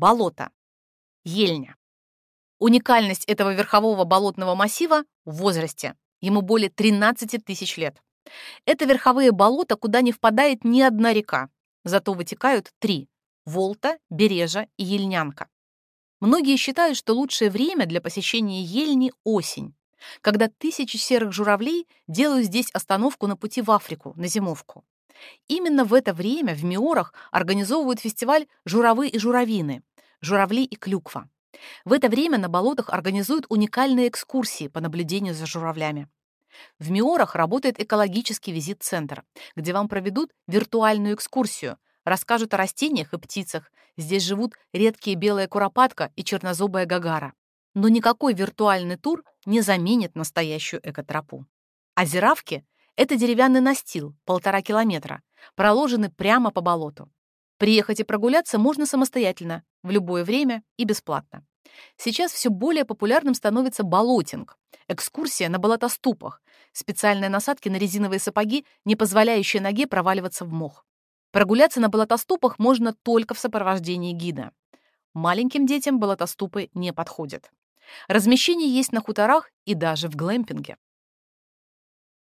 Болото. Ельня. Уникальность этого верхового болотного массива в возрасте. Ему более 13 тысяч лет. Это верховые болота, куда не впадает ни одна река. Зато вытекают три – Волта, Бережа и Ельнянка. Многие считают, что лучшее время для посещения Ельни – осень, когда тысячи серых журавлей делают здесь остановку на пути в Африку, на зимовку. Именно в это время в Миорах организовывают фестиваль «Журавы и журавины», «Журавли и клюква». В это время на болотах организуют уникальные экскурсии по наблюдению за журавлями. В Миорах работает экологический визит-центр, где вам проведут виртуальную экскурсию, расскажут о растениях и птицах. Здесь живут редкие белая куропатка и чернозубая гагара. Но никакой виртуальный тур не заменит настоящую экотропу. Озеравки — это деревянный настил, полтора километра, проложенный прямо по болоту. Приехать и прогуляться можно самостоятельно, в любое время и бесплатно. Сейчас все более популярным становится болотинг, экскурсия на болотоступах, специальные насадки на резиновые сапоги, не позволяющие ноге проваливаться в мох. Прогуляться на болотоступах можно только в сопровождении гида. Маленьким детям болотоступы не подходят. Размещение есть на хуторах и даже в глэмпинге.